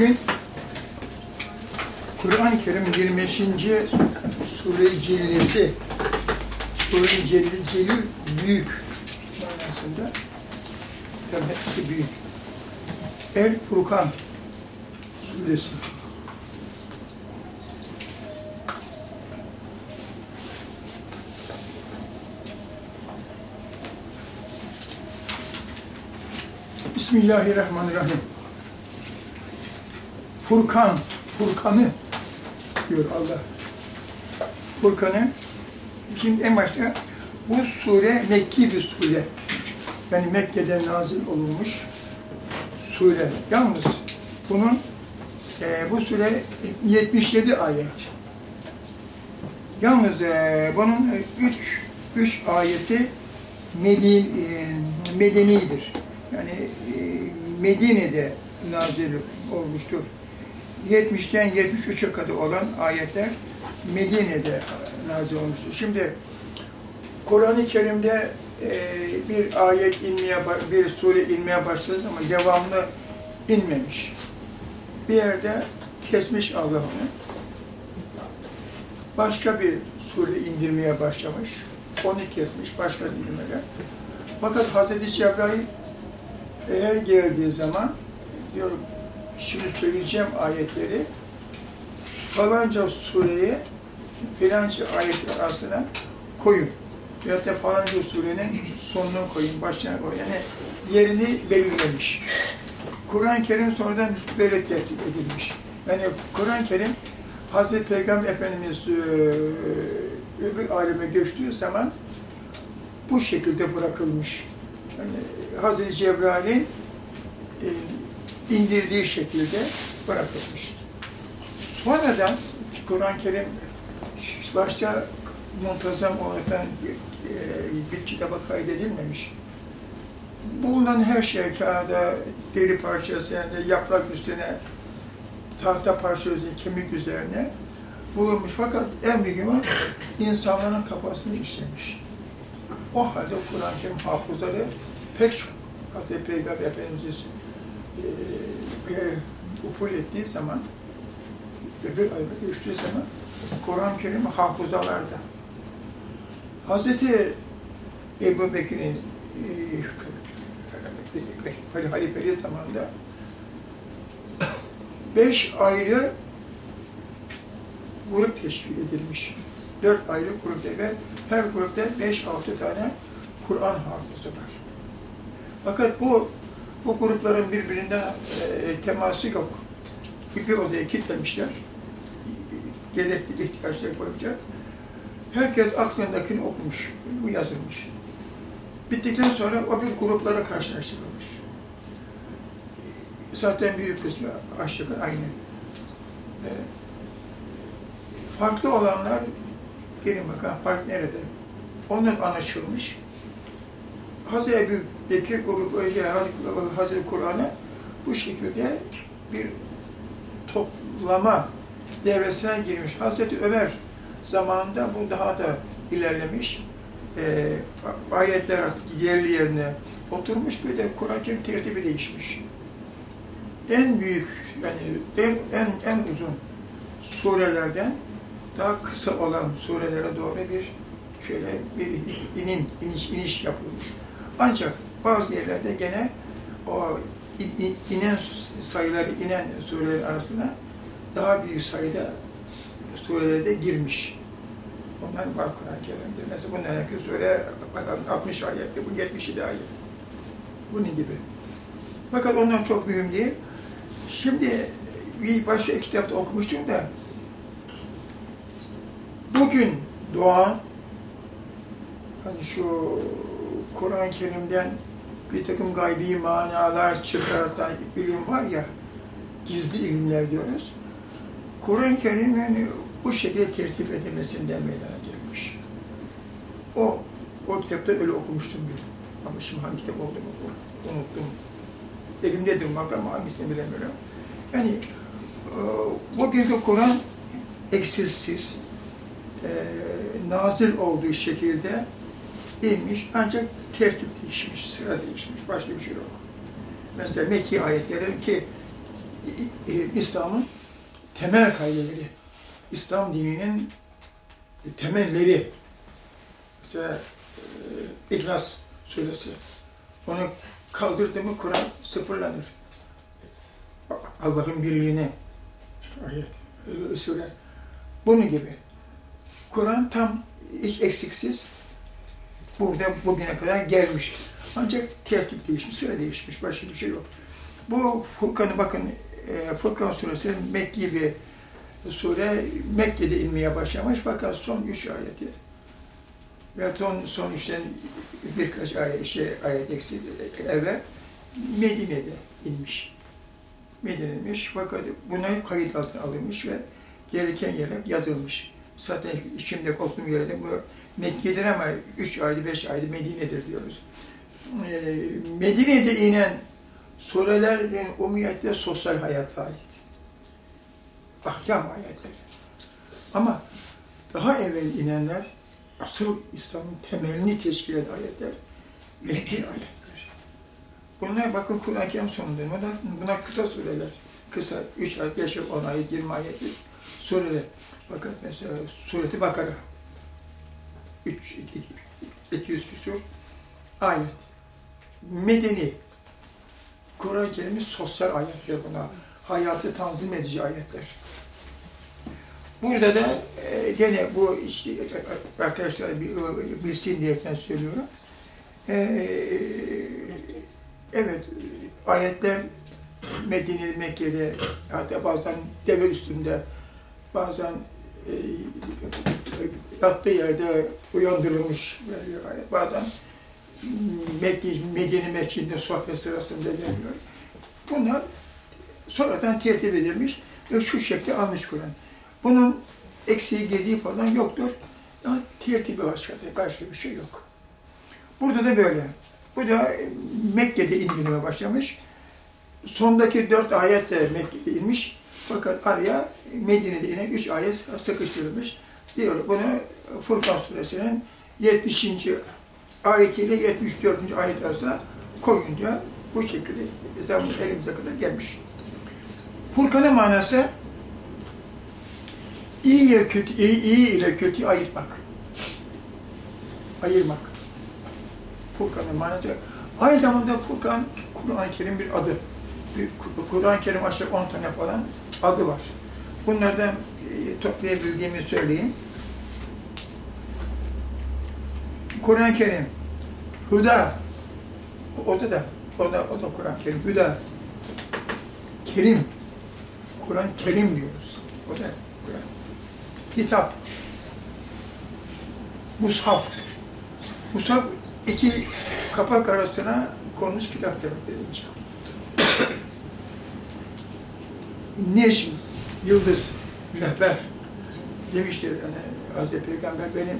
Bugün Kur'an-ı Kerim 25. Sure-i Celilesi Sure-i Celil, Celil büyük manasında tabii ki büyük. El Furkan suresi. Bismillahirrahmanirrahim. Furkan, Furkan'ı diyor Allah. Furkan'ı, şimdi en başta bu sure Mekki bir sure. Yani Mekke'de nazil olunmuş sure. Yalnız bunun e, bu sure 77 ayet. Yalnız e, bunun 3 üç ayeti Medin, e, medenidir. Yani e, Medine'de nazil olmuştur. 70'ten 73'e kadar olan ayetler Medine'de nazil olmuştur. Şimdi Kur'an-ı Kerim'de e, bir ayet inmeye, bir sure inmeye başladığı zaman devamlı inmemiş. Bir yerde kesmiş Allah onu. Başka bir sure indirmeye başlamış. Onu kesmiş, başka indirmeye. Fakat Hazreti Cebrail eğer geldiği zaman diyorum şimdi söyleyeceğim ayetleri falanca sureye filanca ayetler arasına koyun. Veyahut da falanca surenin sonuna koyun, başına koyun. Yani yerini belirlemiş. Kur'an-ı Kerim sonradan böyle tertip edilmiş. Yani Kur'an-ı Kerim Hazreti Peygamber Efendimiz öbür aleme göçtüğü zaman bu şekilde bırakılmış. Yani Hazreti Cebrail'in indirdiği şekilde bırakılmış. Sonradan Kur'an-ı Kerim başta muntazam olarak bir kitaba kaydedilmemiş. Bulunan her şey kağıda, deri parçası, yani yaprak üstüne, tahta parçası, kemik üzerine bulunmuş. Fakat en mühimi insanların kafasını işlemiş. O halde Kur'an-ı Kerim hafızları pek çok Hazreti Peygamber Efendimiz uful ettiği zaman, öbür ayına düştüğü zaman Kur'an-ı Kerim hafızalarda. Hazreti Ebu Bekir'in e, halifeli zamanında beş ayrı grup teşkil edilmiş. Dört ayrı grupta ve her grupta beş altı tane Kur'an hafızı var. Fakat bu bu grupların birbirinden e, teması yok. Bir odaya kilitlemişler. Gerekli ihtiyaçları koyacak. Herkes aklındakini okumuş. Bu yazılmış. Bittikten sonra o bir gruplara karşılaştırılmış. Zaten büyük kısmı aşağı aynı. E, farklı olanlar, gelin bakalım fark nerede? Onlar anlaşılmış. Hazreti Ebu Grubu, Hazreti Kur'an'ı bu şekilde bir toplama devresine girmiş. Hazreti Ömer zamanında bu daha da ilerlemiş. E, ayetler artık yerli yerine oturmuş, bir de Kur'an-ı Kerim tertibi değişmiş. En büyük, yani en, en, en uzun surelerden daha kısa olan surelere doğru bir şöyle bir inim, iniş, iniş yapılmış. Ancak bazı yerlerde gene o inen sayıları, inen sureler arasında daha büyük sayıda surelerde girmiş. Onlar var Kur'an-ı Kerim'de. Mesela bundan önceki sure 60 ayetli, bu 77 ayet. Bunun gibi. Fakat ondan çok mühim değil. Şimdi bir başka kitapta okumuştum da bugün doğan hani şu Kur'an-ı Kerim'den bir takım gaybi manalar çıkartan ilim var ya, gizli ilimler diyoruz. Kur'an-ı Kerim'in bu şekilde tertip edilmesinden meydana gelmiş. O, o kitapta öyle okumuştum bir. Ama şimdi hangi kitap olduğunu unuttum. Elimdedir bak ama hangisini bilemiyorum. Yani e, bugünkü Kur'an eksiksiz, e, nazil olduğu şekilde inmiş ancak tertip değişmiş, sıra değişmiş, başka bir şey yok. Mesela Mekki ayetlerin ki e, İslam'ın temel kaideleri, İslam dininin temelleri, işte e, İhlas suresi, onu kaldırdı mı Kur'an sıfırlanır. Allah'ın birliğini ayet, e, sure. Bunun gibi. Kur'an tam hiç eksiksiz burada bugüne kadar gelmiş. Ancak tertip değişmiş, süre değişmiş, başka bir şey yok. Bu Furkan'ı bakın, e, Furkan suresi Mekki bir sure, Mekke'de inmeye başlamış fakat son üç ayeti ve son, son üçten birkaç ayet, şey, ayet eksik evvel Medine'de inmiş. Medine'de inmiş fakat buna kayıt altına alınmış ve gereken yere yazılmış. Zaten içimde korktuğum yerde bu Mekke'dir ama üç aydı, beş aydı Medine'dir diyoruz. Ee, Medine'de inen surelerin umumiyette sosyal hayata ait. Ahkam ayetleri. Ama daha evvel inenler asıl İslam'ın temelini teşkil eden ayetler Mekki ayetler. Bunlar bakın Kur'an-ı Kerim sonunda. Bunlar, bunlar kısa sureler. Kısa, 3 ayet, 5 ayet, 10 ayet, 20 ayetlik sureler. Fakat mesela Sureti Bakara 3, 200 küsur ayet. Medeni. Kur'an-ı Kerim'in sosyal ayetler buna. Hayatı tanzim edici ayetler. Burada da e, gene bu işte arkadaşlar bir, bilsin diyerekten söylüyorum. E, evet, ayetler Medine, Mekke'de, hatta bazen deve üstünde, bazen e, yattığı yerde uyandırılmış. Bazen Medine Mescidinde sohbet sırasında veriliyor. Bunlar sonradan tertip edilmiş ve şu şekilde almış Kur'an. Bunun eksiği gediği falan yoktur. Ama tertibi başka, başka bir şey yok. Burada da böyle. Bu da Mekke'de indirmeye başlamış. Sondaki dört ayet de Mekke'de inmiş. Fakat araya Medine'de inen üç ayet sıkıştırılmış. Diyor bunu Furkan suresinin 70. ayetiyle 74. ayet arasına koyunca bu şekilde zaman elimize kadar gelmiş. Furkan'ın manası iyi ile kötü, iyi, iyi ile kötü ayırmak. Ayırmak. Furkan'ın manası. Aynı zamanda Furkan, Kur'an-ı Kerim bir adı. Kur'an-ı Kerim aşağı 10 tane falan adı var. Bunlardan e, toplayabildiğimi söyleyeyim. Kur'an-ı Kerim, Huda, o da o da, o da Kur'an-ı Kerim, Huda, Kerim, Kur'an Kerim diyoruz. O da Kur'an. Kitap, Mushaf. Mushaf iki kapak arasına konmuş kitap demek. Necm, yıldız, rehber demiştir. Yani Hazreti Peygamber benim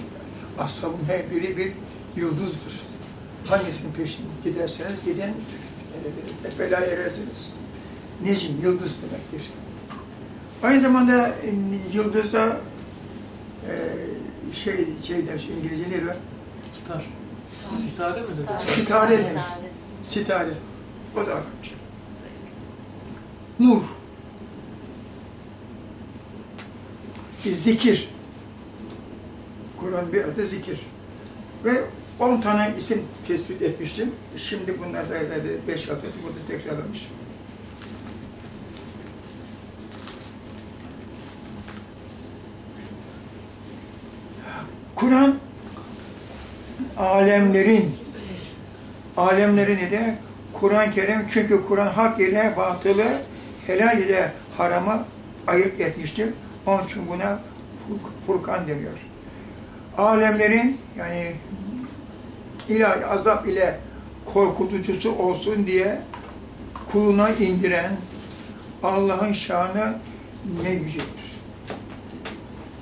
ashabım her biri bir yıldızdır. Hangisinin peşine giderseniz gidin e, belaya erersiniz. Necm, yıldız demektir. Aynı zamanda e, yıldıza e, şey, şey demiş, İngilizce ne diyor? Star. Sitare mi dedi? Sitare demiş. Sitare. O da Arapça. Nur. Bir zikir. Kur'an bir adı zikir. Ve 10 tane isim tespit etmiştim. Şimdi bunlar da 5 6 burada tekrarlamış. Kur'an alemlerin alemlerini de Kur'an-ı Kerim çünkü Kur'an hak ile batılı helal ile haramı ayırt etmiştir. Onun için buna Furkan deniyor. Alemlerin yani ilahi azap ile korkutucusu olsun diye kuluna indiren Allah'ın şanı ne yücedir.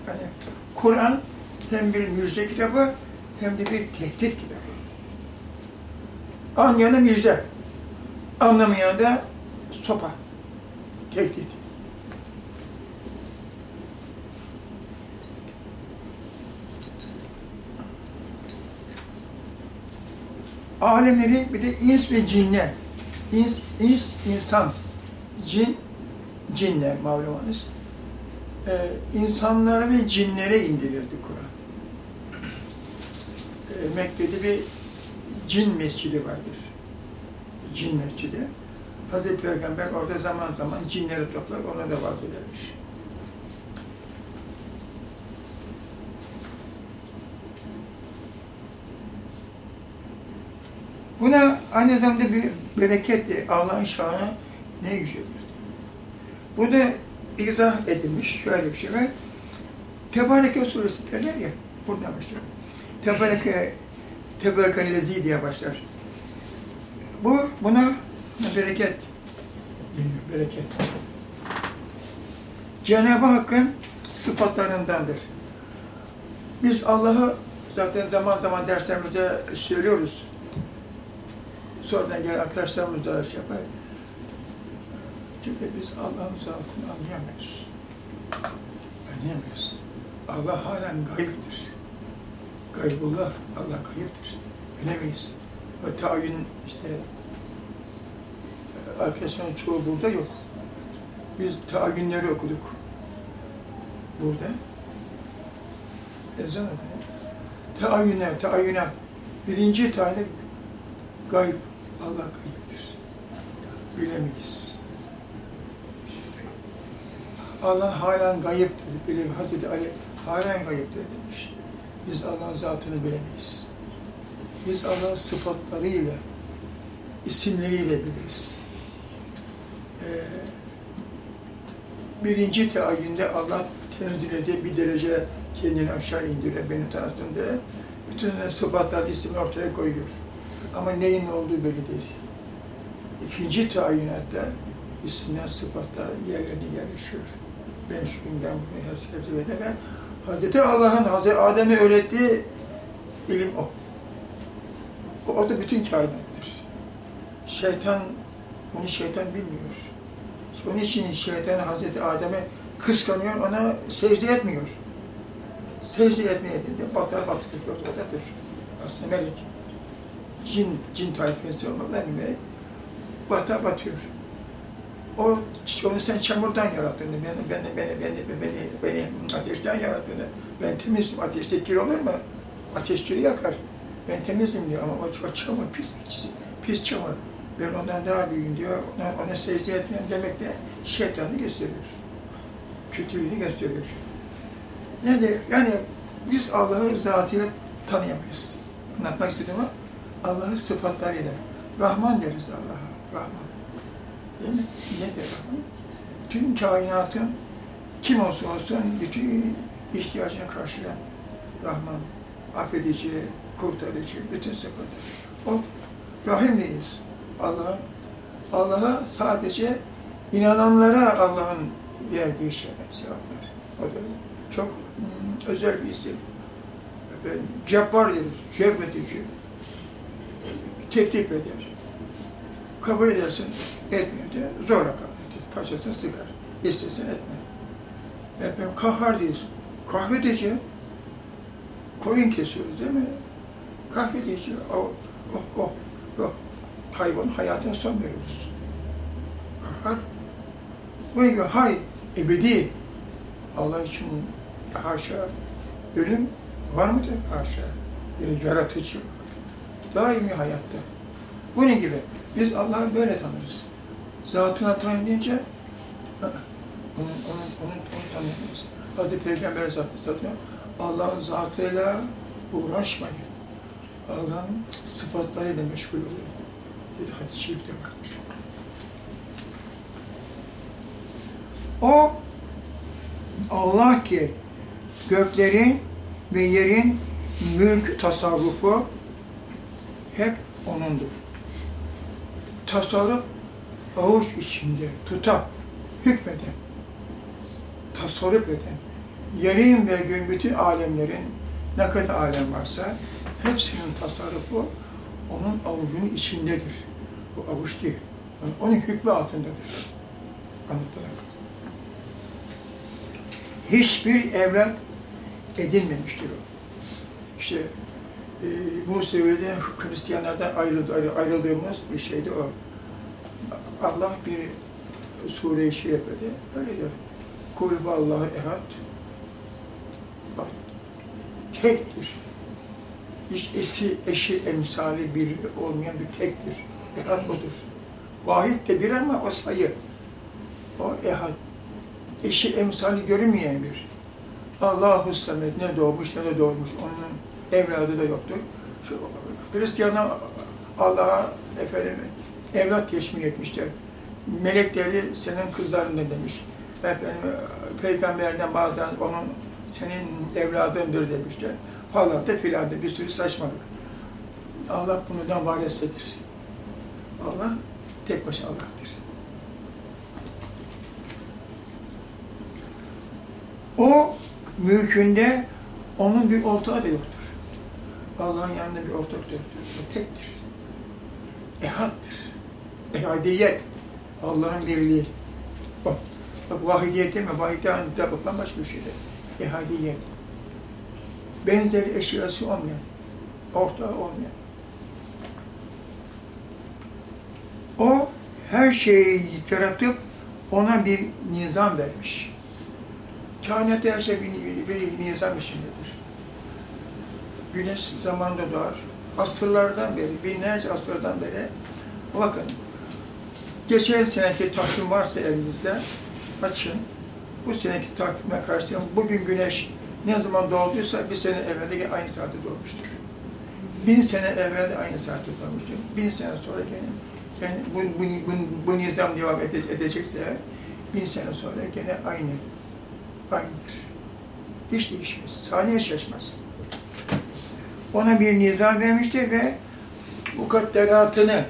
Yani Kur'an hem bir müjde kitabı hem de bir tehdit kitabı. Anlayana müjde, anlamayana da sopa, tehdit. Alemleri bir de ins ve cinne, ins, ins insan, cin cinler malumunuz. Ee, insanlara ve cinlere indirildi Kur'an. Ee, Mekke'de bir cin mescidi vardır. Cin mescidi. Hazreti Peygamber orada zaman zaman cinleri toplar, ona da vaaz edermiş. Buna aynı zamanda bir bereketti. Allah'ın şanı ne yücedir. Bu da izah edilmiş. Şöyle bir şey var. Tebareke suresi derler ya. Buradan başlıyor. Tebareke Tebareke diye başlar. Bu buna bereket deniyor. Bereket. Cenab-ı Hakk'ın sıfatlarındandır. Biz Allah'ı zaten zaman zaman derslerimizde söylüyoruz. Sonradan gelen arkadaşlarımız da şey yapar. Çünkü biz Allah'ın zatını anlayamıyoruz. Anlayamıyoruz. Allah halen gayiptir. Gaybullah, Allah gayiptir. Bilemeyiz. O tayin işte arkadaşların çoğu burada yok. Biz tayinleri okuduk. Burada. Ezan okuyor. Tayinler, tayinat. Birinci tayin gayb. Allah gayiptir. Bilemeyiz. Allah halen gayiptir. Bilemeyiz. Hazreti Ali halen gayiptir demiş. Biz Allah'ın zatını bilemeyiz. Biz Allah'ın sıfatlarıyla, isimleriyle biliriz. Ee, birinci teayyünde Allah tenezzül ediyor, bir derece kendini aşağı indiriyor, beni tanısın diye. Bütün sıfatlar, ismi ortaya koyuyor. Ama neyin ne olduğu belli değil. İkinci tayinatta isimler, sıfatlar yerlerine yerleşiyor. Ben şu günden bunu hesap ederken Hazreti Allah'ın Hazreti Adem'e öğrettiği ilim o. O, o da bütün kainattır. Şeytan, bunu şeytan bilmiyor. Onun için şeytan Hazreti Adem'e kıskanıyor, ona secde etmiyor. Secde etmeye dediğinde batar batık ortadadır. Aslında melek. Cin, cin tayfesi olmadan melek batar batıyor. O, onu sen çamurdan yarattın, beni, beni, beni, beni, beni, beni ateşten yarattın. Ben temizim, ateşte kir olur mu? Ateş kiri yakar. Ben temizim diyor ama o, o çamur pis, pis, pis çamur. Ben ondan daha büyüğüm diyor, ona, ona secde etmem demek de şeytanı gösteriyor. Kötülüğünü gösteriyor. Yani, yani biz Allah'ı zatıyla tanıyamayız. Anlatmak istediğim o, Allah'ı sıfatlarıyla. Rahman deriz Allah'a, Rahman. Değil mi? Nedir Rahman? Tüm kainatın kim olsa olsun bütün ihtiyacını karşılayan Rahman, affedici, kurtarıcı, bütün sıfatlar. O Rahim deyiz. Allah'ın Allah'a sadece inananlara Allah'ın verdiği şeyler, sevaplar. O da çok hmm, özel bir isim. Cabbar deriz, cevmedici, teklif eder. Kabul edersin, etmiyor de zorla kabul eder. Parçasını sıkar, istesin etme. Efendim, kahhar deriz, kahvedici, koyun kesiyoruz değil mi? Kahvedici, o, o, o, o hayvanın hayatına son veriyoruz. Kahhar. Buna göre hay, ebedi. Allah için haşa, ölüm var mıdır? Haşa. Yani yaratıcı, daimi hayatta. Bunun gibi. Biz Allah'ı böyle tanırız. Zatına tanıyınca onun, onun, onun, onu tanıyamayız. Hadi Peygamber zatı satıyor. Allah'ın zatıyla uğraşmayın. Allah'ın sıfatlarıyla meşgul olun. Bir hadis-i şerifte vardır. O Allah ki göklerin ve yerin mülk tasarrufu hep O'nundur. Tasarruf avuç içinde tutan, hükmeden, tasarruf eden, yerin ve gün bütün alemlerin ne kadar alem varsa hepsinin tasarrufu onun avucunun içindedir. Bu avuç değil. Onun hükmü altındadır. Anlatılan. Hiçbir evlat edinmemiştir o. İşte e, Musevi'de Hristiyanlardan ayrıldı, ayrıldığımız bir şeydi o. Allah bir Sure-i Şerife'de öyle diyor. Kul vallahu ehad. Tektir. Hiç eşi, eşi emsali bir olmayan bir tektir. Ehad odur. Vahid de bir ama o sayı. O ehad. Eşi emsali görünmeyen bir. Allahu Samet ne doğmuş ne de doğmuş. Onun evladı da yoktur. Şu Hristiyanlar Allah'a efendim evlat teşmil etmişler. Melekleri senin kızlarından demiş. Efendim peygamberden bazen onun senin evladındır demişler. Falan da filan da bir sürü saçmalık. Allah bundan var etsedir. Allah tek başına Allah'tır. O mülkünde onun bir ortağı da yoktur. Allah'ın yanında bir ortak yoktur. O tektir. Ehattır. Ehadiyet. Allah'ın birliği. Bak, bak vahidiyet deme, vahidiyet de bambaşka bir şeydir. Ehadiyet. Benzeri eşyası olmayan, ortağı olmayan. O her şeyi yaratıp ona bir nizam vermiş. Kainat her şey bir, bir nizam içindedir. Güneş zamanında doğar. Asırlardan beri, binlerce asırdan beri bakın geçen seneki takvim varsa elinizde açın. Bu seneki takvime karşılayın. Bugün güneş ne zaman doğduysa bir sene evvel de aynı saatte doğmuştur. Bin sene evvel de aynı saatte doğmuştur. Bin sene sonra gene yani bu, bu, bu, bu nizam devam ede- edecekse bin sene sonra gene aynı, aynıdır. Hiç değişmez, saniye şaşmaz. Ona bir nizam vermiştir ve mukadderatını,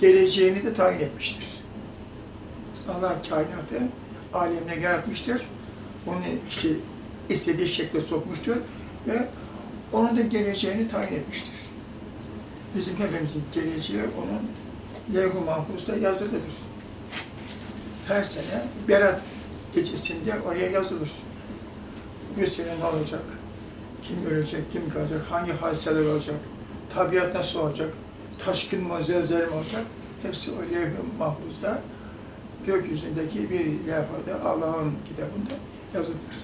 geleceğini de tayin etmiştir. Allah kainatı alemde yaratmıştır. Onu işte istediği şekle sokmuştur ve onun da geleceğini tayin etmiştir. Bizim hepimizin geleceği onun levh-i mahfuzda yazılıdır. Her sene Berat gecesinde oraya yazılır. Bu sene ne olacak? Kim ölecek, kim kalacak, hangi hadiseler olacak, tabiat nasıl olacak, taşkın mı, zelzele mi olacak? Hepsi o levh-i mahfuzda, gökyüzündeki bir levhada, Allah'ın kitabında yazılıdır.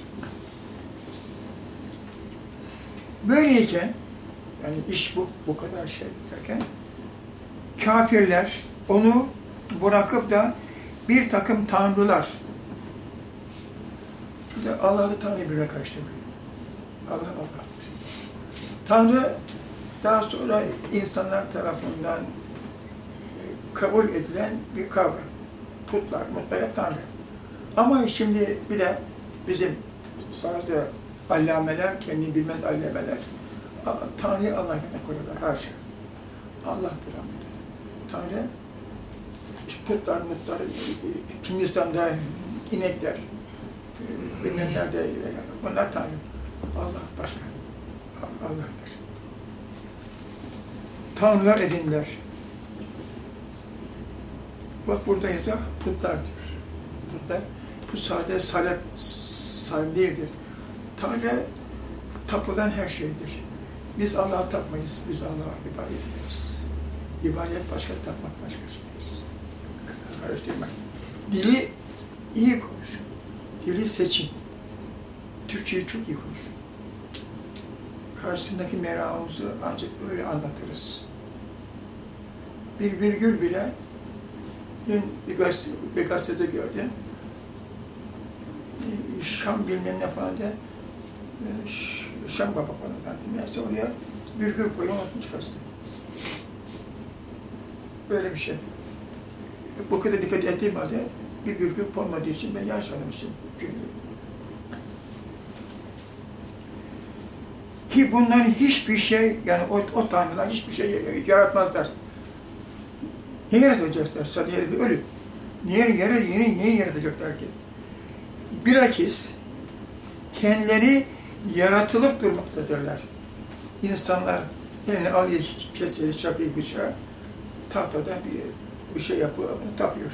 Böyleyken, yani iş bu, bu kadar şey derken, kafirler onu bırakıp da bir takım tanrılar, bir de Allah'ı Tanrı birbirine karıştırmayın. Allah Allah'tır. Tanrı daha sonra insanlar tarafından e, kabul edilen bir kavram. Putlar, mutlar hep Tanrı. Ama şimdi bir de bizim bazı allameler, kendini bilmez allameler, Tanrı'yı Allah yerine koyuyorlar her şey. Allah'tır rahmetli. Tanrı, putlar, mutlar, Hindistan'da inekler, e, bilmem nerede, bunlar Tanrı. Allah başka. Allah'tır. Tanrılar edindiler. Bak burada yazıyor, putlar diyor. Putlar, bu sade salep, salep değildir. Tanrı tapılan her şeydir. Biz Allah'a tapmayız, biz Allah'a ibadet ederiz. İbadet başka, tapmak başka. Karıştırmak. Dili iyi konuşun. Dili seçin. Türkçeyi çok iyi konuşun. Karşısındaki meramımızı ancak öyle anlatırız. Bir virgül bile dün bir, gazete, bir gazetede gördüm. Ee, Şam bilmem ne falan diye e, Şam baba falan zannettim. Neyse oraya virgül koyup unutmuş gazete. Böyle bir şey. Bu kadar dikkat ettiğim halde bir virgül konmadığı için ben yanlış anlamışım cümleyi. Ki bunların hiçbir şey, yani o, o tanrılar hiçbir şey yaratmazlar. Ne yaratacaklar? Sadece bir ölü. Niye, yere, yeni, niye yaratacaklar ki? Bilakis kendileri yaratılıp durmaktadırlar. İnsanlar eline alıyor keseri, çakıyı, bıçağı, tahtada bir, bir şey yapıyor, tapıyor.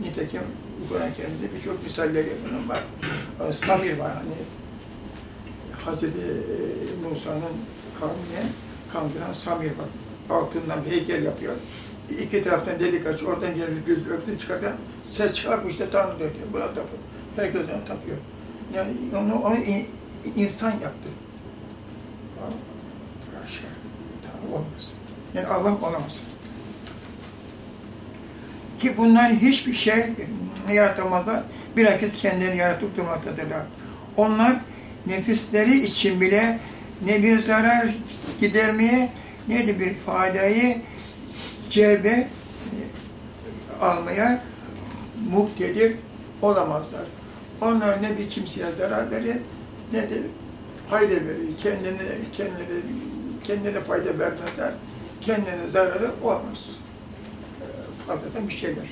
Nitekim Kur'an-ı Kerim'de birçok misalleri bunun var. Samir var hani, Hazreti Musa'nın kavmine kandıran Samir var. Altından bir heykel yapıyor. iki taraftan delik aç, oradan gelir göz öptün çıkarken ses çıkarmış da Tanrı diyor. Buna tapıyor. Herkes ona tapıyor. Yani onu, onu in- insan yaptı. Haşa. Tanrı. Yani Allah olamaz. Ki bunlar hiçbir şey yaratamazlar. Bilakis kendilerini yaratıp durmaktadırlar. Onlar nefisleri için bile ne bir zarar gidermeye ne de bir faydayı celbe e, almaya muktedir olamazlar. Onlar ne bir kimseye zarar verir ne de fayda verir. Kendine, kendine, kendine fayda vermezler. Kendine zararı olmaz. E, Fazladan bir şeyler.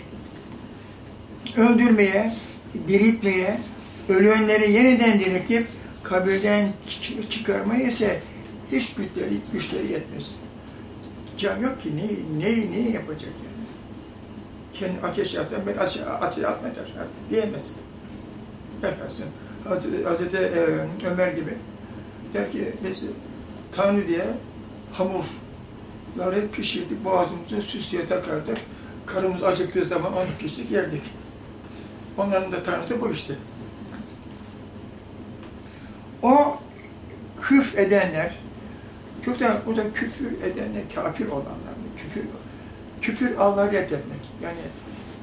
Öldürmeye, diriltmeye, ölenleri yeniden diriltip kabirden çı- çıkarmaya ise hiç güçleri, güçleri yetmez. Can yok ki ne, neyi, neyi yapacak yani? Kendi ateş yaksan ben ateş, ateş atma der. Diyemez. Yakarsın. Hazreti, e, Ömer gibi. Der ki biz Tanrı diye hamurları pişirdik, boğazımıza süslüye takardık. Karımız acıktığı zaman onu piştik, yerdik. Onların da tanrısı bu işte. O küfür edenler, çok da burada küfür edenler kafir olanlar. Küfür, küfür Allah'ı reddetmek. Yani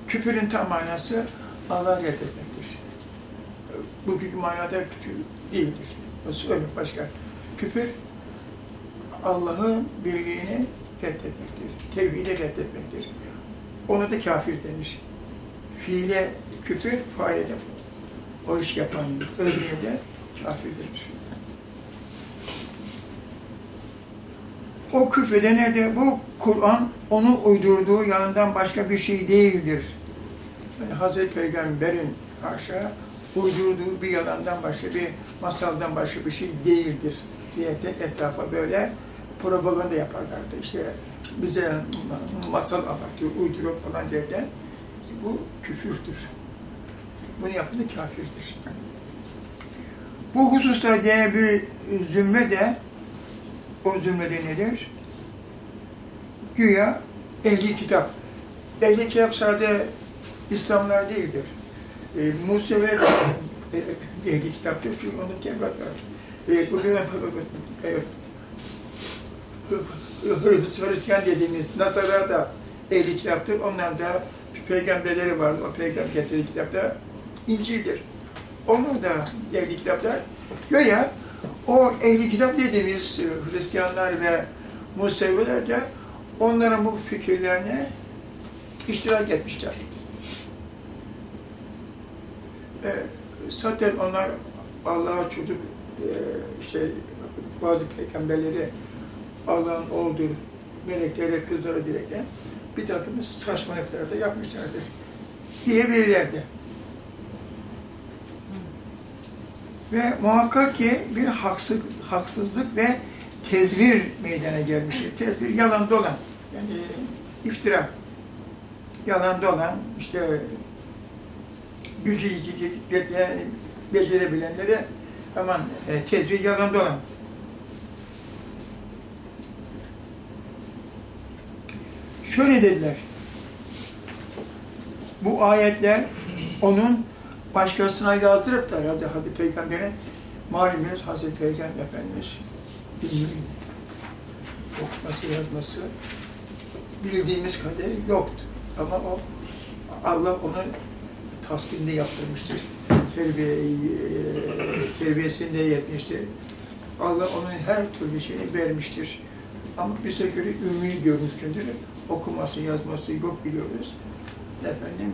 küfürün tam manası Allah'ı reddetmektir. Bugünkü manada küfür değildir. O söylemek başka. Küfür Allah'ın birliğini reddetmektir. Tevhidi reddetmektir. Ona da kafir denir. Fiile küfür, faile o iş yapan özne denir. O küfredene de bu Kur'an onu uydurduğu yanından başka bir şey değildir. Yani Hazreti Peygamber'in haşa uydurduğu bir yalandan başka bir masaldan başka bir şey değildir diye de etrafa böyle propaganda yaparlardı. İşte bize masal anlatıyor, uyduruyor falan derken bu küfürdür. Bunu yapan da kafirdir. Bu hususta diğer bir zümre de o zümrede nedir? Güya ehli kitap. Ehli kitap sadece İslamlar değildir. E, Musevi e, ehli kitaptır çünkü onun Tevrat var. E, bugün e, Hristiyan dediğimiz Nasara da ehli kitaptır. Onlar da peygamberleri vardı. O peygamber getirdiği kitapta İncil'dir. Onlar da ehli kitaplar. Göya o ehli kitap dediğimiz Hristiyanlar ve Museviler de onların bu fikirlerine iştirak etmişler. E, zaten onlar Allah'a çocuk e, işte bazı peygamberleri Allah'ın olduğu meleklere, kızlara direkten bir takım saçmalıklar da yapmışlardır diyebilirlerdi. Ve muhakkak ki bir haksız, haksızlık ve tezvir meydana gelmiştir. Tezvir yalan dolan, yani iftira. Yalan dolan, işte gücü yani becerebilenlere aman e, tezvir yalan dolan. Şöyle dediler, bu ayetler onun başkasına yazdırıp da herhalde Hazreti Peygamber'in malumunuz Hazreti Peygamber Efendimiz bilmiyorum. Okuması, yazması bildiğimiz kadar yoktu. Ama o Allah onu taslimde yaptırmıştır. Terbiye, terbiyesinde yetmiştir. Allah onun her türlü şeyini vermiştir. Ama bize göre ümmi görmüştür. Okuması, yazması yok biliyoruz efendim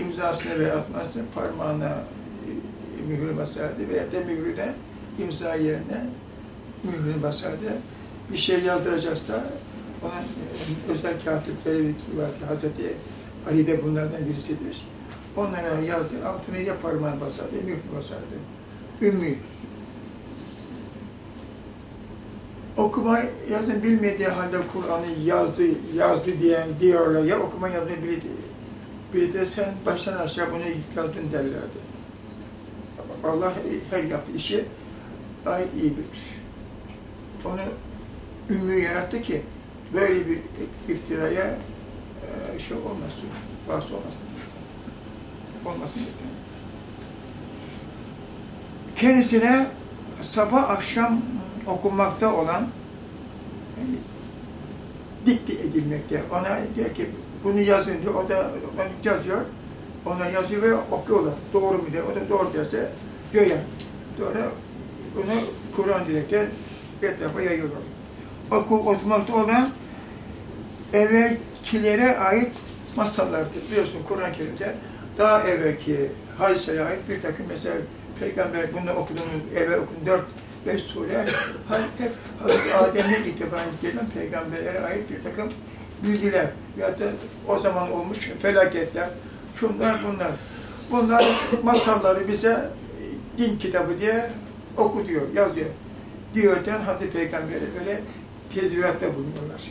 imzasını ve atmasını parmağına e, mührü basardı veya da mührüne imza yerine mührünü basardı. Bir şey yazdıracaksa onun e, özel katipleri var. Hazreti Ali de bunlardan birisidir. Onlara yazdı, altına ya parmağını basardı, mührü basardı. Ümmü. Okuma yazın bilmediği halde Kur'an'ı yazdı, yazdı diyen diyorlar. Ya okuma yazdı bildi, bir de sen baştan aşağı bunu yazdın derlerdi. Allah her yaptığı işi gayet iyi bilir. Onu ümmü yarattı ki böyle bir iftiraya e, şey olmasın, varsa olmasın. Olmasın yeter. Kendisine sabah akşam okunmakta olan yani, dikte edilmekte. Ona diyor ki bunu yazın diyor, o da onu yazıyor. Ona yazıyor ve okuyorlar. Doğru mu diyor, o da doğru derse diyor ya. Sonra bunu Kur'an direkten etrafa yayıyorlar. Oku, okumakta olan evvelkilere ait masallardır. Biliyorsun Kur'an-ı Kerim'de daha evvelki hadiseye ait bir takım mesela Peygamber bunu okuduğumuz evvel okudum dört beş sure hep Hazreti Adem'den itibaren gelen peygamberlere ait bir takım bilgiler ya da o zaman olmuş felaketler, şunlar bunlar. Bunlar masalları bize e, din kitabı diye oku diyor, yazıyor. Diyorken Hazreti Peygamber'e böyle tezviratta bulunuyorlar.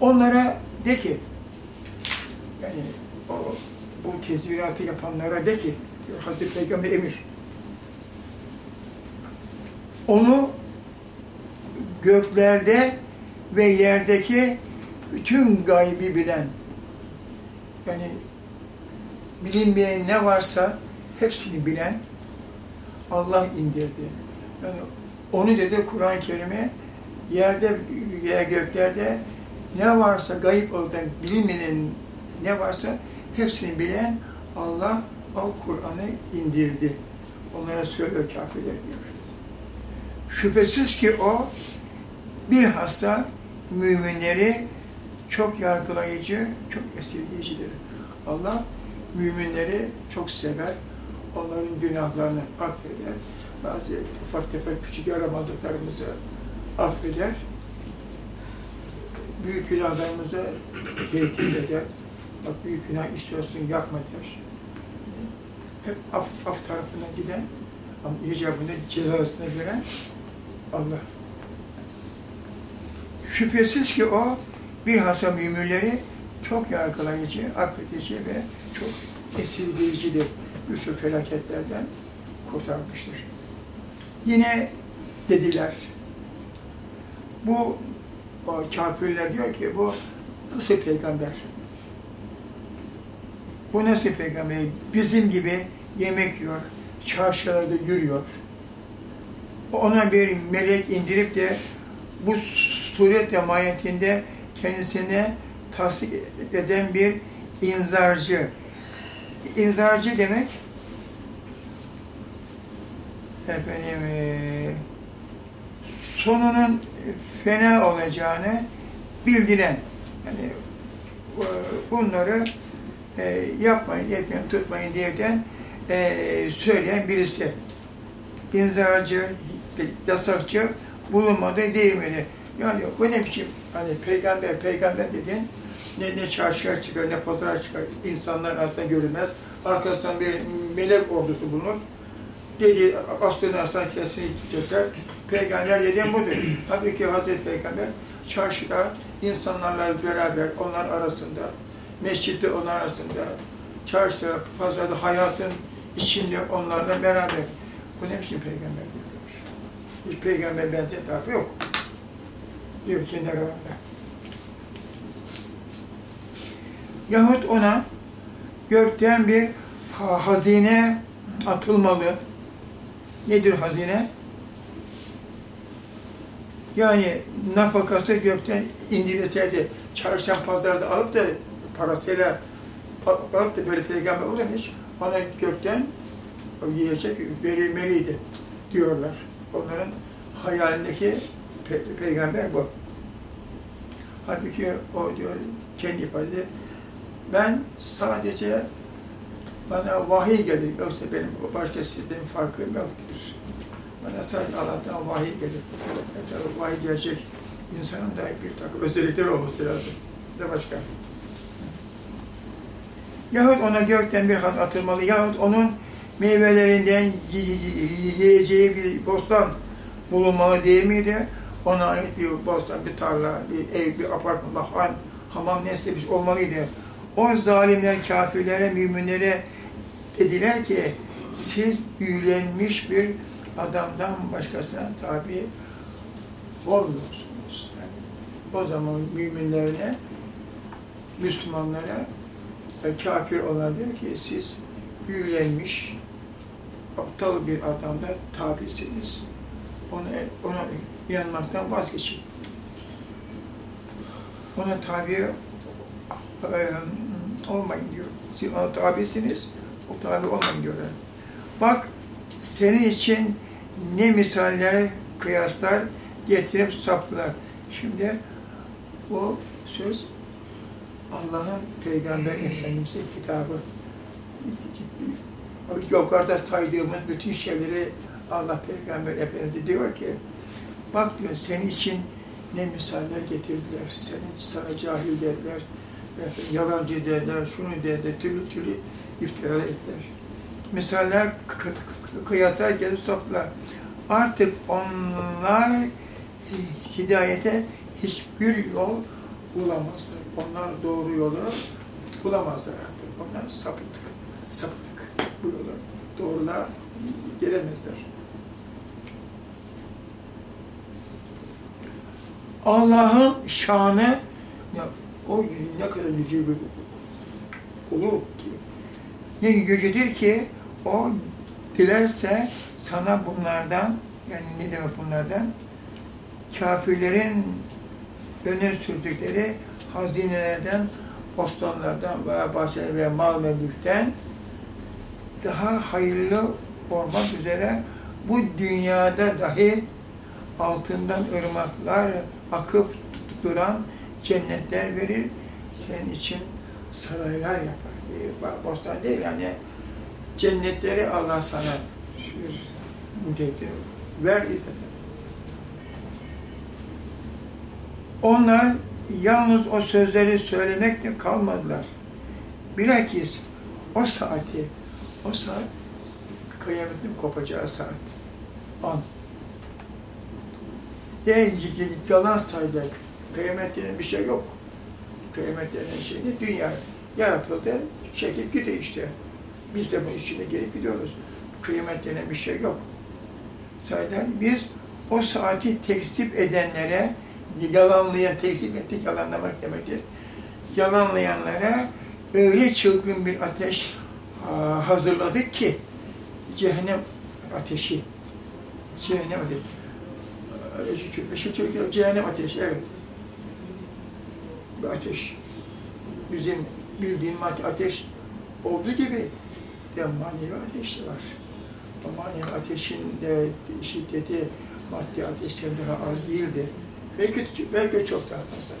Onlara de ki, yani o, bu tezviratı yapanlara de ki, diyor Hazreti Peygamber emir, onu göklerde ve yerdeki bütün gaybi bilen, yani bilinmeyen ne varsa hepsini bilen Allah indirdi. Yani onu dedi Kur'an-ı Kerim'e yerde veya göklerde ne varsa gayip olan bilinmeyen ne varsa hepsini bilen Allah o Kur'an'ı indirdi. Onlara söylüyor kafirler diyor. Şüphesiz ki o bilhassa müminleri çok yargılayıcı, çok esirgeyicidir. Allah müminleri çok sever, onların günahlarını affeder, bazı ufak tefek küçük yaramazlıklarımızı affeder, büyük günahlarımızı tehdit eder, bak büyük günah istiyorsun yapma der. Hep af, af tarafına giden, ama icabında cezasına gören Allah. Şüphesiz ki o bilhassa müminleri çok yargılayıcı, affedici ve çok esirgeyicidir. Bir sürü felaketlerden kurtarmıştır. Yine dediler, bu o kafirler diyor ki bu nasıl peygamber? Bu nasıl peygamber? Bizim gibi yemek yiyor, çarşılarda yürüyor. Ona bir melek indirip de bu suretle mahiyetinde kendisine tasdik eden bir inzarcı. İnzarcı demek efendim e, sonunun fena olacağını bildiren yani e, bunları e, yapmayın, etmeyin, tutmayın diyeden e, söyleyen birisi. İnzarcı, yasakçı bulunmadı değil miydi? Yani bu ne biçim hani peygamber, peygamber dediğin ne, ne çarşıya çıkar, ne pazara çıkar, insanlar arasında görülmez. Arkasından bir melek ordusu bulunur. Dedi, aslını aslan kesin keser. Peygamber dediğim budur. Tabii ki Hazreti Peygamber çarşıda insanlarla beraber, onlar arasında, mescitte onlar arasında, çarşıda, pazarda, hayatın içinde onlarla beraber. Bu ne biçim peygamber diyor. Hiç peygamber benzeri tarafı yok. Diyor kendi aralarında. Yahut ona gökten bir ha hazine atılmalı. Nedir hazine? Yani nafakası gökten indirilseydi, çarşamba pazarda alıp da parasıyla alıp da böyle peygamber olur hiç. Ona gökten yiyecek verilmeliydi diyorlar. Onların hayalindeki pe peygamber bu. Halbuki o diyor kendi ifade ben sadece bana vahiy gelir. Yoksa benim başka sizden farkım yoktur. Bana sadece Allah'tan vahiy gelir. Yani vahiy gelecek insanın da bir takım özellikleri olması lazım. Bir de başka. Yahut ona gökten bir hat atılmalı, yahut onun meyvelerinden yiyeceği bir bostan bulunmalı değil miydi? Ona ait bir bostan, bir tarla, bir ev, bir apartman, han, hamam neyse bir şey olmalıydı. O zalimler kafirlere, müminlere dediler ki siz büyülenmiş bir adamdan başkasına tabi olmuyorsunuz. Yani o zaman müminlerine, Müslümanlara kafir olan diyor ki siz büyülenmiş, aptal bir adamda tabisiniz. Ona, ona inanmaktan vazgeçin. Ona tabi e, olmayın diyor. Siz ona tabisiniz, o tabi olmayın diyorlar. Bak senin için ne misallere kıyaslar getirip saptılar. Şimdi bu söz Allah'ın Peygamber Efendimiz'in kitabı. Yukarıda saydığımız bütün şeyleri Allah Peygamber Efendimiz diyor ki, bak diyor senin için ne misaller getirdiler, senin sana cahil dediler, yalancı dediler, şunu dediler, türlü türlü iftiralar ettiler. Misaller, kıyaslar gelip soktular. Artık onlar hidayete hiçbir yol bulamazlar. Onlar doğru yolu bulamazlar artık. Onlar sapıttık, sapıttık. Bu yola doğruluğa gelemezler. Allah'ın şanı. Ya, o ne kadar yüce bir ulu ki. Ne yücedir ki o dilerse sana bunlardan yani ne demek bunlardan? Kafirlerin öne sürdükleri hazinelerden, bostanlardan veya bahçe ve mal ve mülkten daha hayırlı olmak üzere bu dünyada dahi altından ırmaklar akıp duran cennetler verir. Senin için saraylar yapar. Bir Bostan değil yani cennetleri Allah sana müddettir. Ver Onlar yalnız o sözleri söylemekle kalmadılar. Bilakis o saati, o saat kıyametin kopacağı saat. An. De yalan saydık. Kıyamet bir şey yok. Kıyamet denen şey ne? Dünya yaratıldı, çekip gidiyor işte. Biz de bunun içine gelip gidiyoruz. Kıyamet denen bir şey yok. Sayılar biz o saati tekzip edenlere, yalanlayan, tekzip ettik, yalanlamak demektir. Yalanlayanlara öyle çılgın bir ateş hazırladık ki, cehennem ateşi, cehennem ateşi, Şimdi çocuklar cehennem ateşi, evet. Bir ateş. Bizim bildiğin ateş olduğu gibi de manevi ateş de var. O manevi ateşin de şiddeti maddi ateşten daha az değildi. Belki, belki çok daha fazla.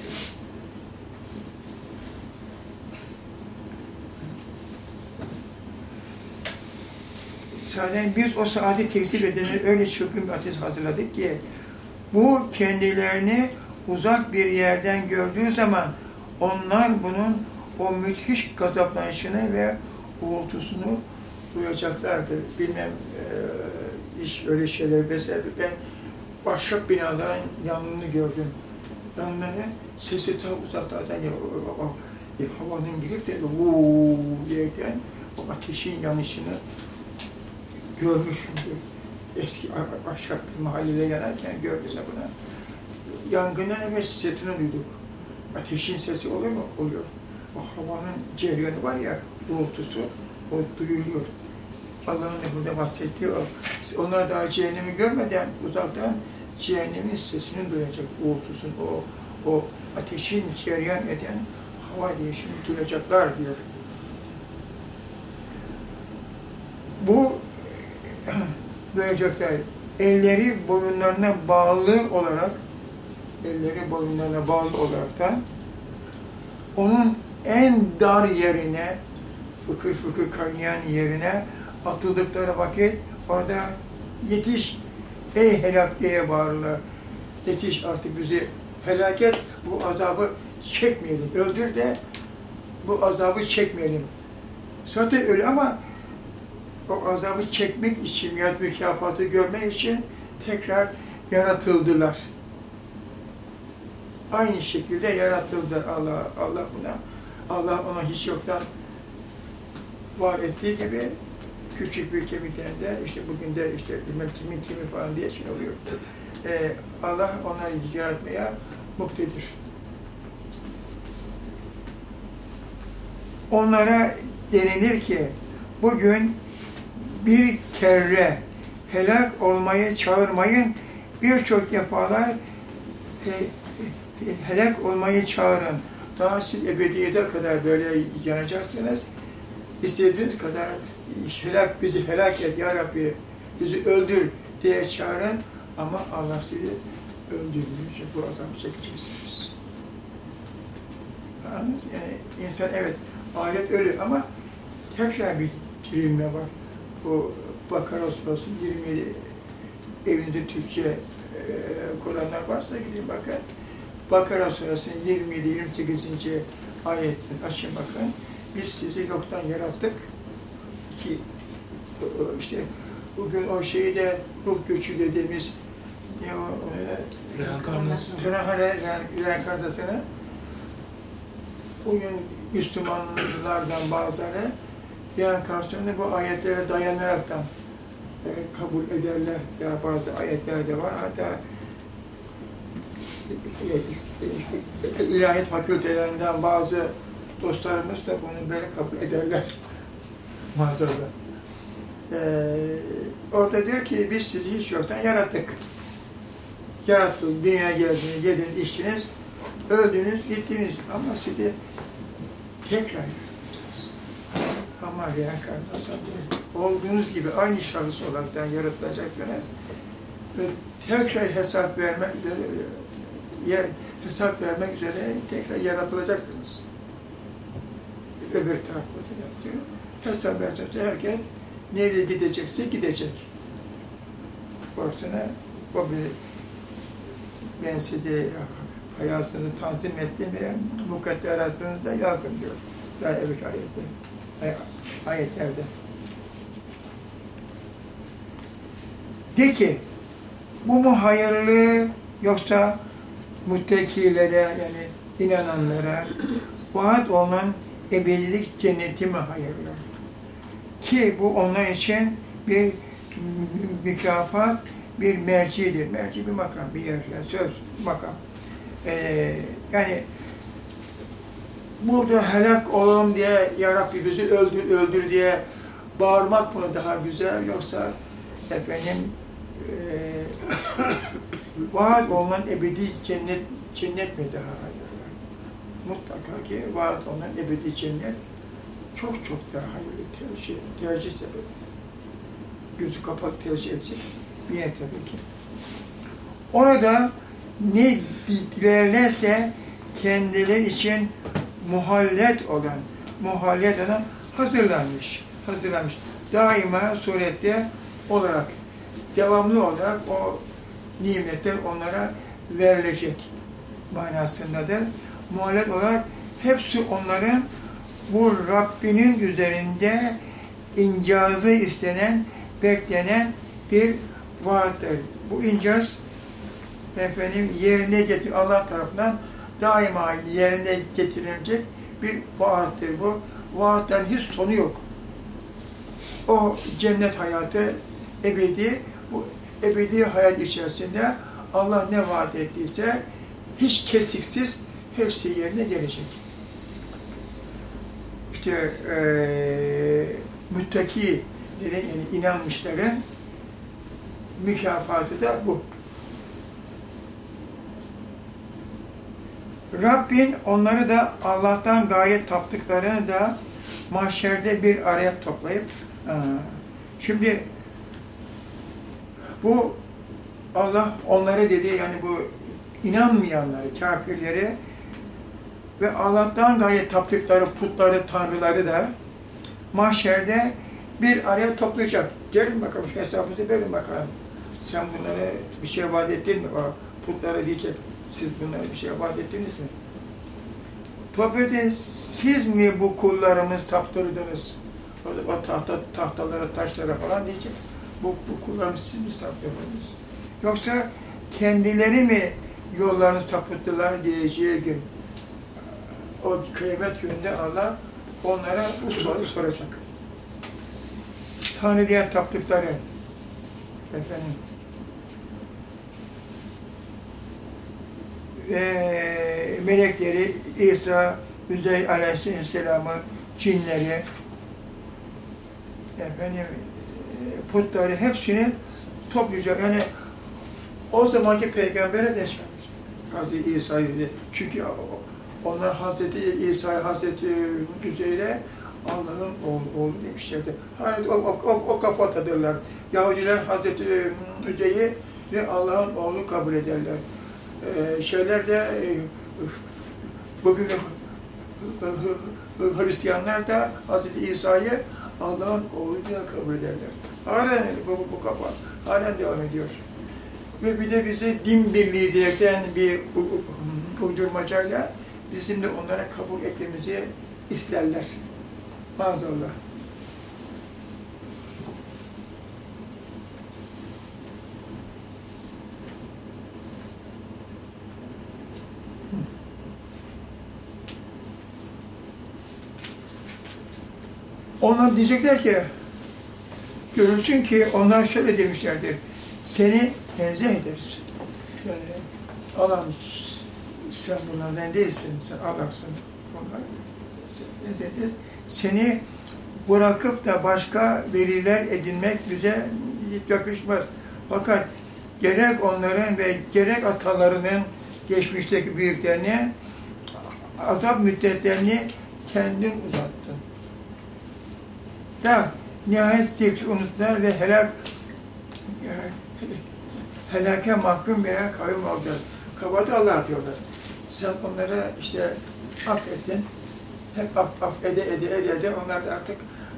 Zaten biz o saati tekzip edenler öyle çılgın bir ateş hazırladık ki bu kendilerini uzak bir yerden gördüğü zaman onlar bunun o müthiş gazaplanışını ve uğultusunu duyacaklardır. Bilmem e, iş öyle şeyler mesela ben başka binaların yanını gördüm. Yanları sesi ta uzaklardan ya, e, havanın girip de vuuu diyerekten o ateşin yanışını görmüşümdür. Eski başka bir mahallede yanarken gördüm de buna. Yangının ve sesini duyduk. Ateşin sesi olur mu? Oluyor. O havanın cereyanı var ya, uğultusu, o duyuluyor. Allah'ın da burada bahsettiği o. Onlar daha cehennemi görmeden uzaktan cehennemin sesini duyacak, uğultusunu, o, o ateşin cereyan eden hava değişimi duyacaklar diyor. Bu duyacaklar. Elleri boyunlarına bağlı olarak elleri boyunlarına bağlı olarak da onun en dar yerine, fıkır fıkır kaynayan yerine atıldıkları vakit orada yetiş, ey helak diye bağırırlar. Yetiş artık bizi felaket, bu azabı çekmeyelim. Öldür de bu azabı çekmeyelim. Zaten öyle ama o azabı çekmek için, ya mükafatı görmek için tekrar yaratıldılar. Aynı şekilde yaratıldı Allah, Allah buna. Allah ona hiç yoktan var ettiği gibi küçük bir kemikten de işte bugün de işte bilmem kimin kimi falan diye şey oluyor. e, Allah onları yaratmaya muktedir. Onlara denilir ki bugün bir kere helak olmayı çağırmayın, birçok defalar he, he- helak olmayı çağırın. Daha siz ebediyete kadar böyle yanacaksınız. İstediğiniz kadar helak bizi helak et ya Rabbi, bizi öldür diye çağırın ama Allah sizi öldürmeyecek, bu azabı çekeceksiniz. Yani insan evet ahiret ölü ama tekrar bir dirilme var. Bu Bakara Surası 27 evinizde Türkçe e, Kur'anlar varsa gidin bakın. Bakara Surası'nın 27-28. ayetini açın bakın. Biz sizi yoktan yarattık ki o- o işte bugün o şeyi de ruh göçü dediğimiz ne o, o reenkarnasyonu bugün Müslümanlardan bazıları reenkarnasyonu bu ayetlere dayanaraktan e, kabul ederler. Ya bazı ayetler de var. Hatta e, e, ilahiyat fakültelerinden bazı dostlarımız da bunu böyle kabul ederler. Maazallah. Ee, orada diyor ki biz sizi hiç yoktan yarattık. Yaratıldı, dünyaya geldiniz, yediniz, içtiniz, öldünüz, gittiniz ama sizi tekrar. Ama reenkarnasyon değil. Olduğunuz gibi aynı şahıs olaraktan yaratılacaksınız ve tekrar hesap vermek üzere yer, hesap vermek üzere tekrar yaratılacaksınız. Öbür tarafta yapıyor. Hesap verecekse herkes nereye gidecekse gidecek. Orasına o bir ben size hayatınızı tanzim ettim ve mukadderasınızda yazdım diyor. Daha evvel ayette, ay- ayetlerde. De ki, bu mu hayırlı yoksa muttekilere yani inananlara vaat olunan ebedilik cenneti mi hayırlı? Ki bu onlar için bir mü- mükafat, bir mercidir. Merci bir makam, bir yer, yani söz, makam. Ee, yani burada helak olalım diye Ya Rabbi bizi öldür, öldür diye bağırmak mı daha güzel yoksa efendim eee vaat olunan ebedi cennet cennet mi daha hayırlı? Mutlaka ki vaat olunan ebedi cennet çok çok daha hayırlı tercih, tercih sebebi. Gözü kapalı tercih edecek bir yer tabii ki. Orada ne dilerlerse kendileri için muhallet olan, muhallet olan hazırlanmış, hazırlanmış. Daima surette olarak, devamlı olarak o nimetler onlara verilecek manasındadır. Muhallet olarak hepsi onların bu Rabbinin üzerinde incazı istenen, beklenen bir vaattir. Bu incaz efendim yerine getir Allah tarafından daima yerine getirilecek bir vaattir bu. Vaatlerin hiç sonu yok. O cennet hayatı ebedi, bu ebedi hayat içerisinde Allah ne vaat ettiyse hiç kesiksiz hepsi yerine gelecek. İşte eee müttaki yani inanmışların mükafatı da bu. Rabbin onları da Allah'tan gayet taptıklarını da mahşerde bir araya toplayıp Aa, şimdi bu Allah onları dedi yani bu inanmayanları, kafirleri ve Allah'tan gayet taptıkları putları, tanrıları da mahşerde bir araya toplayacak. Gelin bakalım hesabınızı verin bakalım. Sen bunlara bir şey vaat ettin mi? Putlara diyecek. Siz bunlara bir şey vaat ettiniz mi? Toprağı siz mi bu kullarımı saptırdınız? O, o tahta, tahtalara, taşlara falan diyecek. Bu, bu kullarımı siz mi saptırdınız? Yoksa kendileri mi yollarını sapıttılar diyeceği gün. O kıyamet gününde Allah onlara bu soru soracak. Tanrı diye taptıkları efendim e, melekleri, İsa, Üzeyr Aleyhisselam'ı, cinleri, efendim, e, putları hepsini toplayacak. Yani o zamanki peygambere de şey Hazreti İsa'yı çünkü onlar Hazreti İsa, Hazreti Üzeyr'e Allah'ın oğlu, oğlu demişlerdi. Hani o, o, o, o kafadadırlar. Yahudiler Hazreti Üzeyr'i Allah'ın oğlu kabul ederler. Ee, şeyler de e, bugün Hristiyanlar da Hazreti İsa'yı Allah'ın oğlu diye kabul ederler. Halen bu, bu kafa halen devam ediyor. Ve bir de bize din birliği diyerekten bir uydurmacayla bizim de onlara kabul etmemizi isterler. Maazallah. Onlar diyecekler ki, görürsün ki onlar şöyle demişlerdir, seni tenzih ederiz. Yani Allah'ım sen bunlardan değilsin, sen Allah'sın. Onlar tenzih. Seni bırakıp da başka veliler edinmek bize yakışmaz. Fakat gerek onların ve gerek atalarının geçmişteki büyüklerine azap müddetlerini kendin uzattın. Da nihayet zevki unuttular ve helak helake mahkum bir kavim oldular. Kabahatı Allah atıyorlar. Sen onlara işte affettin. Hep aff, aff ede ede ede ede onlar da artık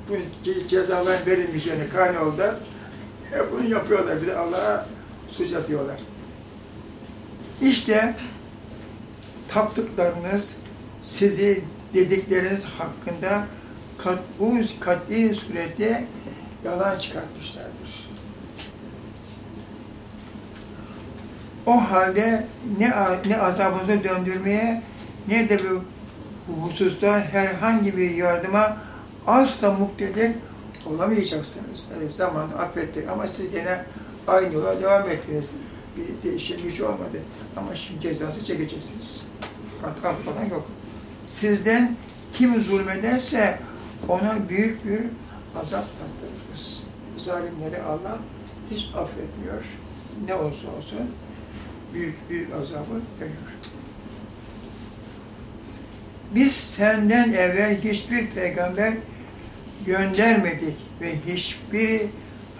bu ce- cezaların verilmeyeceğine kani oldular. Hep bunu yapıyorlar. Bir de Allah'a suç atıyorlar. İşte taptıklarınız sizi dedikleriniz hakkında kat'u, kat'i surette yalan çıkartmışlardır. O halde ne, ne azabınızı döndürmeye ne de bu hususta herhangi bir yardıma asla muktedir olamayacaksınız. Evet, zaman affettik ama siz gene aynı yola devam ettiniz. Bir değişim şey olmadı. Ama şimdi cezanızı çekeceksiniz. Kat kat falan yok. Sizden kim zulmederse ona büyük bir azap tattırırız. Zalimleri Allah hiç affetmiyor. Ne olsa olsun büyük büyük azabı veriyor. Biz senden evvel hiçbir peygamber göndermedik ve hiçbiri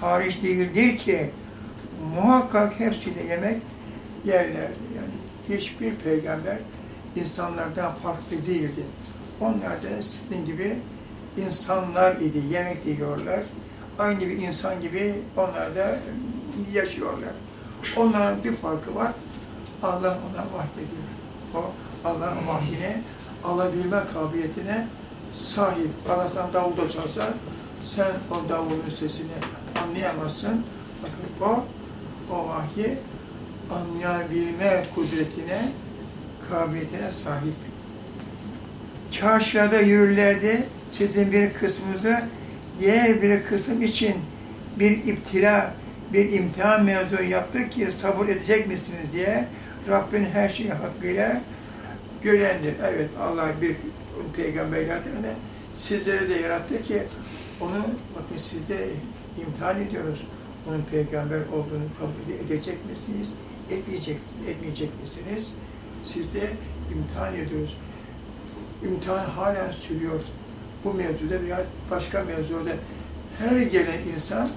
hariç değildir ki muhakkak hepsiyle yemek yerlerdi. Yani hiçbir peygamber insanlardan farklı değildi. Onlar da sizin gibi insanlar idi, yemek yiyorlar. Aynı bir insan gibi onlar da yaşıyorlar. Onların bir farkı var. Allah ona vahyediyor. O Allah'ın vahyine alabilme kabiliyetine sahip. Arasından davul da çalsa sen o davulun sesini anlayamazsın. Bakın o, o vahyi anlayabilme kudretine, kabiliyetine sahip. Çarşılarda yürürlerdi. Sizin bir kısmınızı diğer bir kısım için bir iptila, bir imtihan mevzu yaptık ki sabır edecek misiniz diye Rabbin her şeyi hakkıyla görendir. Evet Allah bir peygamberlerden sizleri de yarattı ki onu bakın sizde imtihan ediyoruz. Onun peygamber olduğunu kabul edecek misiniz? Etmeyecek, etmeyecek misiniz? Sizde imtihan ediyoruz. İmtihan halen sürüyor. Bu mevzuda veya başka mevzuda her gelen insan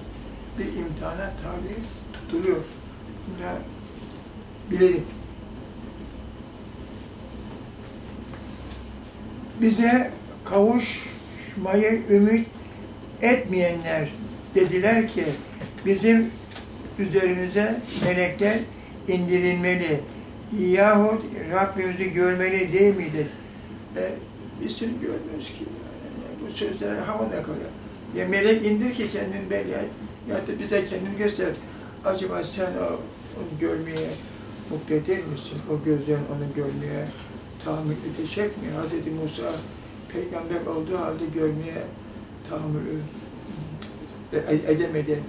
bir imtihana tabi tutuluyor. Bunu da bilelim. Bize kavuşmayı ümit etmeyenler dediler ki bizim üzerimize melekler indirilmeli yahut Rabbimizi görmeli değil midir? E, biz seni görmüyoruz ki. Yani bu sözler havada kalıyor. Ya melek indir ki kendini belli et. Ya da bize kendini göster. Acaba sen o, onu görmeye muktedir misin? O gözlerin onu görmeye tahammül edecek mi? Hz. Musa peygamber olduğu halde görmeye tahammül e- edemedi.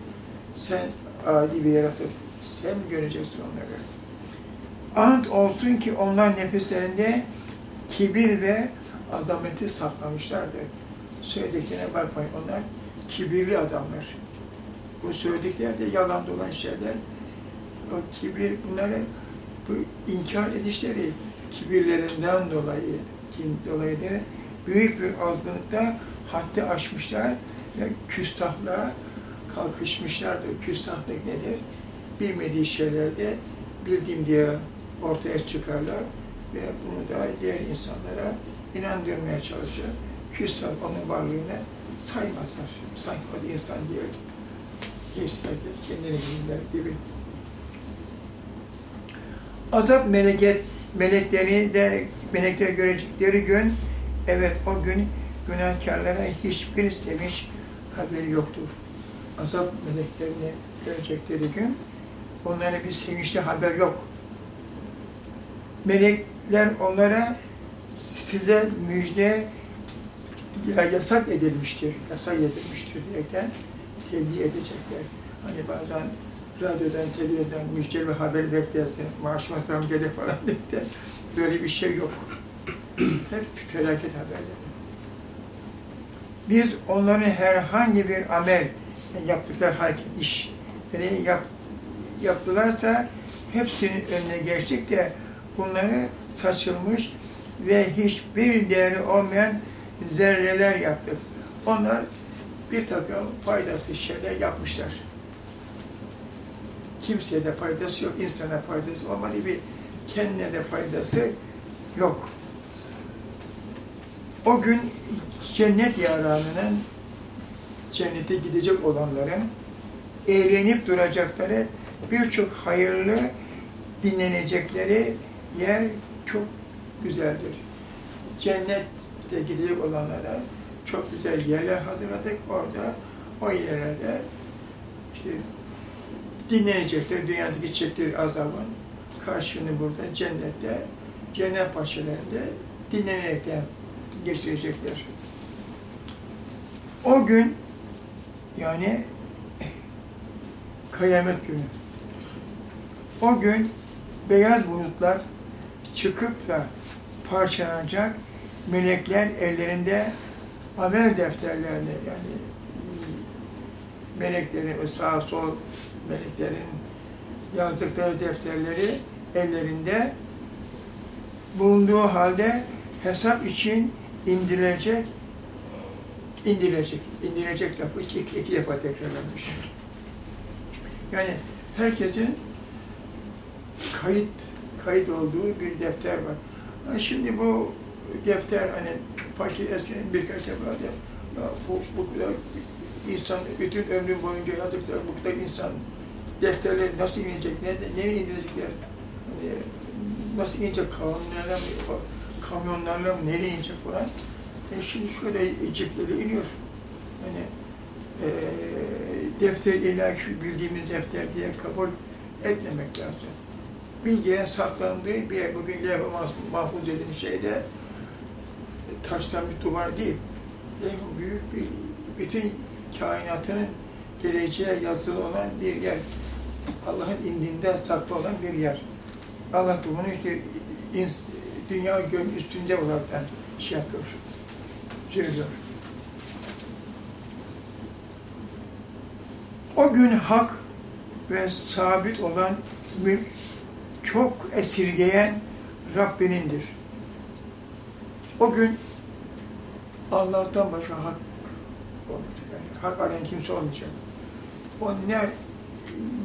Sen adi bir yaratık. Sen göreceksin onları? Ant olsun ki onlar nefislerinde kibir ve azameti saklamışlardır. Söylediklerine bakmayın. Onlar kibirli adamlar. Bu söyledikleri de yalan dolan şeyler. O kibir, bunları bu inkar edişleri kibirlerinden dolayı, kim dolayıdır. Büyük bir azgınlıkta haddi aşmışlar ve küstahlığa kalkışmışlardır. Küstahlık nedir? Bilmediği şeylerde bildiğim diye ortaya çıkarlar ve bunu da diğer insanlara inandırmaya çalışır. Küstah onun varlığını saymazlar. Sanki o insan değil. Gençler de kendini bilirler gibi. Azap meleket, melekleri de melekler görecekleri gün, evet o gün günahkarlara hiçbir sevinç haberi yoktur. Azap meleklerini görecekleri gün, onlara bir sevinçli haber yok. Melekler onlara size müjde ya yasak edilmiştir, yasak edilmiştir diyerekten tebliğ edecekler. Hani bazen radyodan, televizyondan müjdeli bir haber beklersin, maaşıma zam falan bekler. Böyle bir şey yok. Hep felaket haberleri. Biz onların herhangi bir amel, yani yaptıkları hareket, iş, yani yap, yaptılarsa hepsinin önüne geçtik de bunları saçılmış ve hiçbir değeri olmayan zerreler yaptık. Onlar bir takım faydasız şeyler yapmışlar. Kimseye de faydası yok, insana faydası olmadı bir kendine de faydası yok. O gün cennet yaranının cennete gidecek olanların eğlenip duracakları birçok hayırlı dinlenecekleri yer çok güzeldir. Cennette gidecek olanlara çok güzel yerler hazırladık. Orada o yerlerde işte dinlenecekler. Dünyadaki çektikleri azabın karşılığını burada cennette, cennet bahçelerinde dinlenerekten geçirecekler. O gün yani kıyamet günü. O gün beyaz bulutlar çıkıp da parçalanacak, melekler ellerinde amel defterlerini yani meleklerin sağ sol meleklerin yazdıkları defterleri ellerinde bulunduğu halde hesap için indirilecek indirilecek, indirilecek lafı iki, iki, defa tekrarlanmış. Yani herkesin kayıt kayıt olduğu bir defter var. Yani şimdi bu defter hani fakir eskiden birkaç defa ya bu, bu kadar insan bütün ömrüm boyunca yazdıkları bu kadar insan defterleri nasıl inecek, ne, nereye indirecekler, hani nasıl inecek kamyonlarla mı, kamyonlarla mı, nereye inecek falan. E şimdi şöyle ciplere iniyor. Yani e, defter ilahi bildiğimiz defter diye kabul etmemek lazım. Bilgilerin saklandığı bir bugün levh mahfuz edilmiş şeyde taştan bir duvar değil. Levh büyük bir, bütün kainatın geleceğe yazılı olan bir yer. Allah'ın indinde saklı olan bir yer. Allah da bunu işte dünya gönül üstünde olarak şey yapıyor, söylüyor. O gün hak ve sabit olan mülk çok esirgeyen Rabbinindir. O gün Allah'tan başka hak olmayacak. Yani hak arayan kimse olmayacak. O ne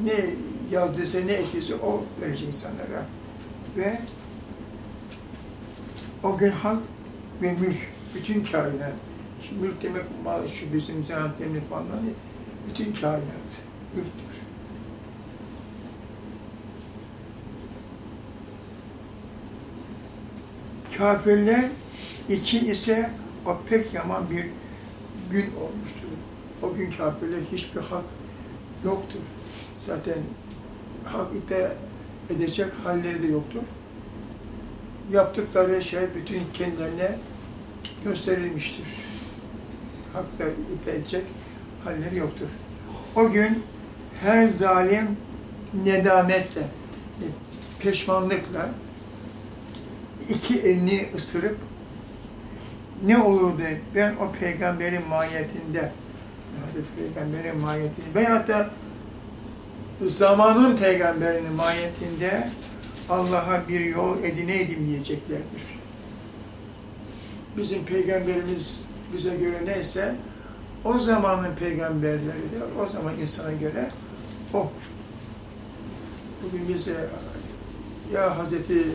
ne yazdıysa, ne ettiyse o verecek insanlara. Ve o gün hak ve mülk, bütün kainat. Şimdi mülk demek mal, şu bizim zanaat demek falan. Bütün kainat mülktür. Kafirler için ise o pek yaman bir gün olmuştur. O gün kafirler hiçbir hak yoktur. Zaten hak iddia edecek halleri de yoktur. Yaptıkları şey bütün kendilerine gösterilmiştir. Hakta iddia edecek halleri yoktur. O gün her zalim nedametle, peşmanlıkla iki elini ısırıp ne olurdu ben o peygamberin mahiyetinde Hazreti Peygamber'in mahiyetinde veyahut da zamanın peygamberinin mahiyetinde Allah'a bir yol edineydim diyeceklerdir. Bizim peygamberimiz bize göre neyse o zamanın peygamberleri de o zaman insana göre o. Bugün bize ya Hazreti